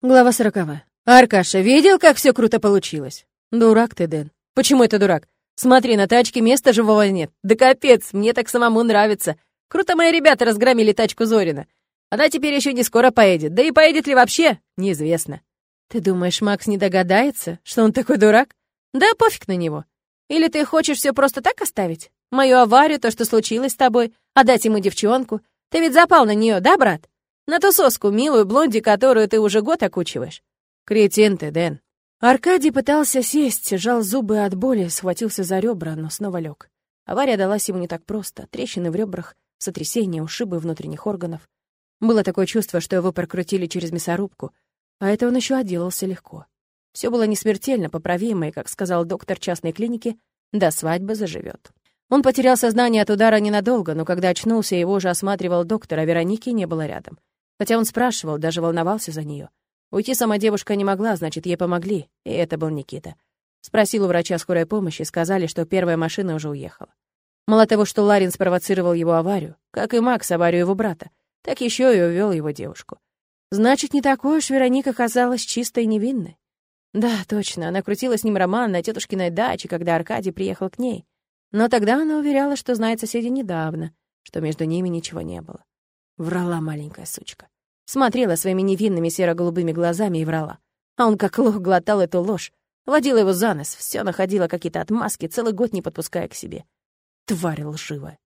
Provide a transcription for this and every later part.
Глава сороковая. Аркаша, видел, как все круто получилось? Дурак ты, Дэн. Почему это дурак? Смотри, на тачке места живого нет. Да капец, мне так самому нравится. Круто мои ребята разгромили тачку Зорина. Она теперь еще не скоро поедет. Да и поедет ли вообще, неизвестно. Ты думаешь, Макс не догадается, что он такой дурак? Да пофиг на него. Или ты хочешь все просто так оставить? Мою аварию, то, что случилось с тобой, отдать ему девчонку. Ты ведь запал на нее, да, брат? На ту соску, милую блонди, которую ты уже год окучиваешь. Кретин ты, Дэн. Аркадий пытался сесть, сжал зубы от боли, схватился за ребра, но снова лег. Авария далась ему не так просто. Трещины в ребрах, сотрясение, ушибы внутренних органов. Было такое чувство, что его прокрутили через мясорубку, а это он еще отделался легко. Все было не смертельно, поправимо, и, как сказал доктор частной клиники, до свадьбы заживет. Он потерял сознание от удара ненадолго, но когда очнулся, его уже осматривал доктор, а Вероники не было рядом. Хотя он спрашивал, даже волновался за нее. Уйти сама девушка не могла, значит, ей помогли, и это был Никита. Спросил у врача скорой помощи, сказали, что первая машина уже уехала. Мало того, что Ларин спровоцировал его аварию, как и Макс аварию его брата, так еще и увел его девушку. Значит, не такой уж Вероника казалась чистой и невинной. Да, точно, она крутила с ним роман на тетушкиной даче, когда Аркадий приехал к ней. Но тогда она уверяла, что знает соседей недавно, что между ними ничего не было. Врала маленькая сучка. Смотрела своими невинными серо-голубыми глазами и врала. А он как лох глотал эту ложь. Водила его за нос, все находила какие-то отмазки, целый год не подпуская к себе. Тварь лживая.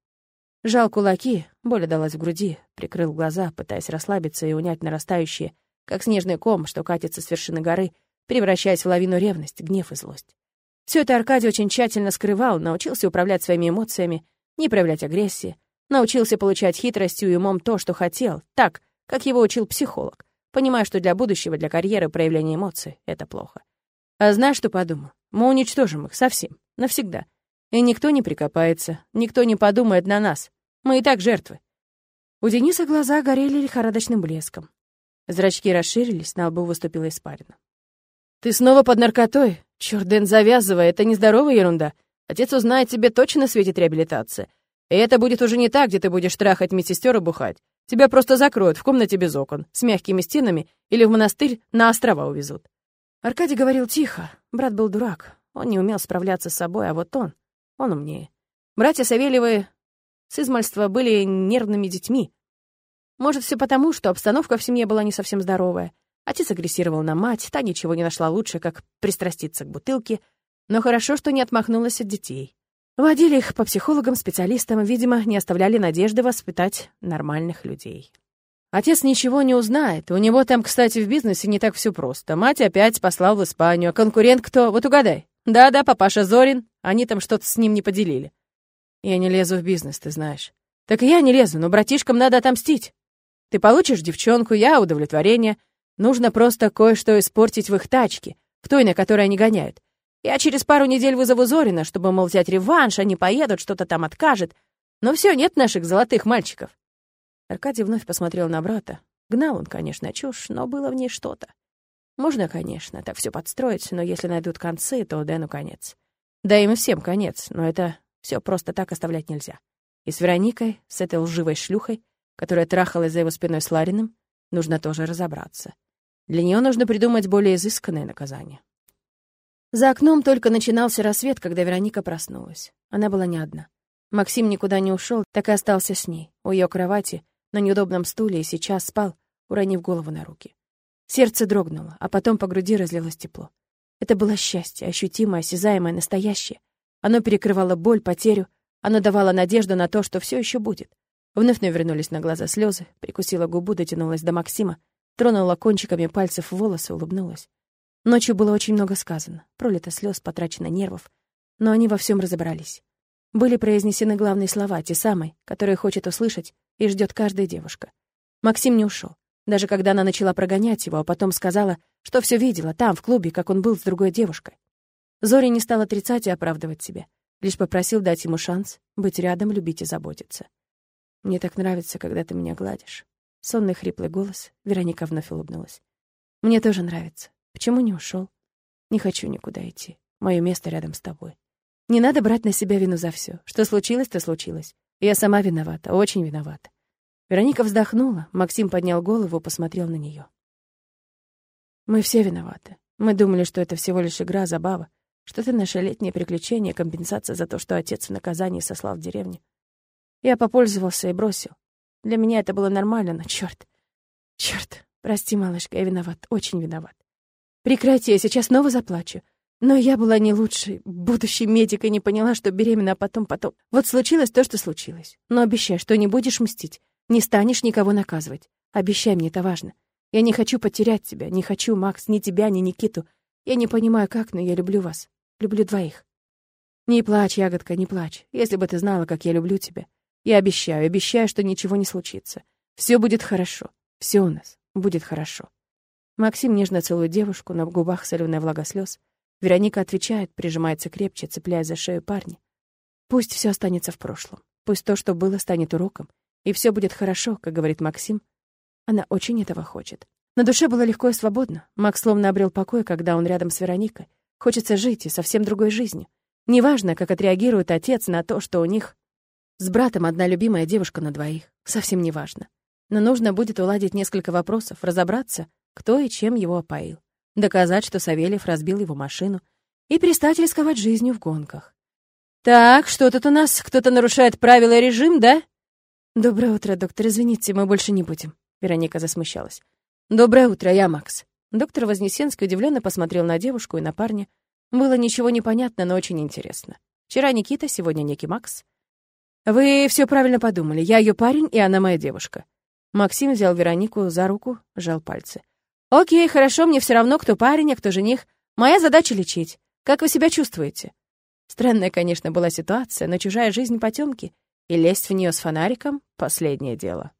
Жал кулаки, боль далась в груди, прикрыл глаза, пытаясь расслабиться и унять нарастающие, как снежный ком, что катится с вершины горы, превращаясь в лавину ревность, гнев и злость. Все это Аркадий очень тщательно скрывал, научился управлять своими эмоциями, не проявлять агрессии, Научился получать хитростью и умом то, что хотел, так, как его учил психолог, понимая, что для будущего, для карьеры проявление эмоций — это плохо. А знаешь, что подумал? Мы уничтожим их совсем, навсегда. И никто не прикопается, никто не подумает на нас. Мы и так жертвы. У Дениса глаза горели лихорадочным блеском. Зрачки расширились, на лбу выступила испарина. «Ты снова под наркотой? Чёрт, Дэн, завязывай, это нездоровая ерунда. Отец узнает, тебе точно светит реабилитация. И это будет уже не так, где ты будешь трахать медсестер и бухать. Тебя просто закроют в комнате без окон, с мягкими стенами, или в монастырь на острова увезут. Аркадий говорил тихо. Брат был дурак. Он не умел справляться с собой, а вот он, он умнее. Братья Савельевы с измальства были нервными детьми. Может, все потому, что обстановка в семье была не совсем здоровая. Отец агрессировал на мать, та ничего не нашла лучше, как пристраститься к бутылке, но хорошо, что не отмахнулась от детей. Водили их по психологам, специалистам, видимо, не оставляли надежды воспитать нормальных людей. Отец ничего не узнает. У него там, кстати, в бизнесе не так все просто. Мать опять послал в Испанию. А конкурент кто? Вот угадай. Да-да, папаша Зорин. Они там что-то с ним не поделили. Я не лезу в бизнес, ты знаешь. Так и я не лезу, но братишкам надо отомстить. Ты получишь девчонку, я удовлетворение. Нужно просто кое-что испортить в их тачке, в той, на которой они гоняют. Я через пару недель вызову Зорина, чтобы, мол, взять реванш, они поедут, что-то там откажет. Но все, нет наших золотых мальчиков. Аркадий вновь посмотрел на брата. Гнал он, конечно, чушь, но было в ней что-то. Можно, конечно, так все подстроить, но если найдут концы, то Дэну конец. Да им всем конец, но это все просто так оставлять нельзя. И с Вероникой, с этой лживой шлюхой, которая трахалась за его спиной с Лариным, нужно тоже разобраться. Для нее нужно придумать более изысканное наказание. За окном только начинался рассвет, когда Вероника проснулась. Она была не одна. Максим никуда не ушел, так и остался с ней, у ее кровати, на неудобном стуле, и сейчас спал, уронив голову на руки. Сердце дрогнуло, а потом по груди разлилось тепло. Это было счастье, ощутимое, осязаемое, настоящее. Оно перекрывало боль, потерю, оно давало надежду на то, что все еще будет. Вновь навернулись на глаза слезы, прикусила губу, дотянулась до Максима, тронула кончиками пальцев волосы, улыбнулась. Ночью было очень много сказано, пролито слез, потрачено нервов, но они во всем разобрались. Были произнесены главные слова, те самые, которые хочет услышать и ждет каждая девушка. Максим не ушел, даже когда она начала прогонять его, а потом сказала, что все видела там, в клубе, как он был с другой девушкой. Зори не стал отрицать и оправдывать себя, лишь попросил дать ему шанс быть рядом, любить и заботиться. «Мне так нравится, когда ты меня гладишь». Сонный хриплый голос, Вероника вновь улыбнулась. «Мне тоже нравится. Почему не ушел? Не хочу никуда идти. Мое место рядом с тобой. Не надо брать на себя вину за все. Что случилось, то случилось. Я сама виновата, очень виновата. Вероника вздохнула, Максим поднял голову, посмотрел на нее. Мы все виноваты. Мы думали, что это всего лишь игра, забава, что это наше летнее приключение, компенсация за то, что отец в наказании сослал в деревню. Я попользовался и бросил. Для меня это было нормально, но черт, черт, прости, малышка, я виноват, очень виноват. Прекрати, я сейчас снова заплачу. Но я была не лучшей, будущей медикой, не поняла, что беременна, а потом, потом. Вот случилось то, что случилось. Но обещай, что не будешь мстить, не станешь никого наказывать. Обещай мне, это важно. Я не хочу потерять тебя, не хочу, Макс, ни тебя, ни Никиту. Я не понимаю, как, но я люблю вас. Люблю двоих. Не плачь, ягодка, не плачь. Если бы ты знала, как я люблю тебя. Я обещаю, обещаю, что ничего не случится. Все будет хорошо. Все у нас будет хорошо. Максим нежно целует девушку, на губах соленая влага слез. Вероника отвечает, прижимается крепче, цепляя за шею парня. Пусть все останется в прошлом. Пусть то, что было, станет уроком. И все будет хорошо, как говорит Максим. Она очень этого хочет. На душе было легко и свободно. Макс словно обрел покой, когда он рядом с Вероникой. Хочется жить и совсем другой жизнью. Неважно, как отреагирует отец на то, что у них с братом одна любимая девушка на двоих. Совсем неважно. Но нужно будет уладить несколько вопросов, разобраться, кто и чем его опоил. Доказать, что Савельев разбил его машину. И перестать рисковать жизнью в гонках. «Так, что тут у нас? Кто-то нарушает правила и режим, да?» «Доброе утро, доктор. Извините, мы больше не будем». Вероника засмущалась. «Доброе утро, я Макс». Доктор Вознесенский удивленно посмотрел на девушку и на парня. Было ничего непонятно, но очень интересно. Вчера Никита, сегодня некий Макс. «Вы все правильно подумали. Я ее парень, и она моя девушка». Максим взял Веронику за руку, сжал пальцы. «Окей, хорошо, мне все равно, кто парень, а кто жених. Моя задача — лечить. Как вы себя чувствуете?» Странная, конечно, была ситуация, но чужая жизнь потемки, и лезть в нее с фонариком — последнее дело.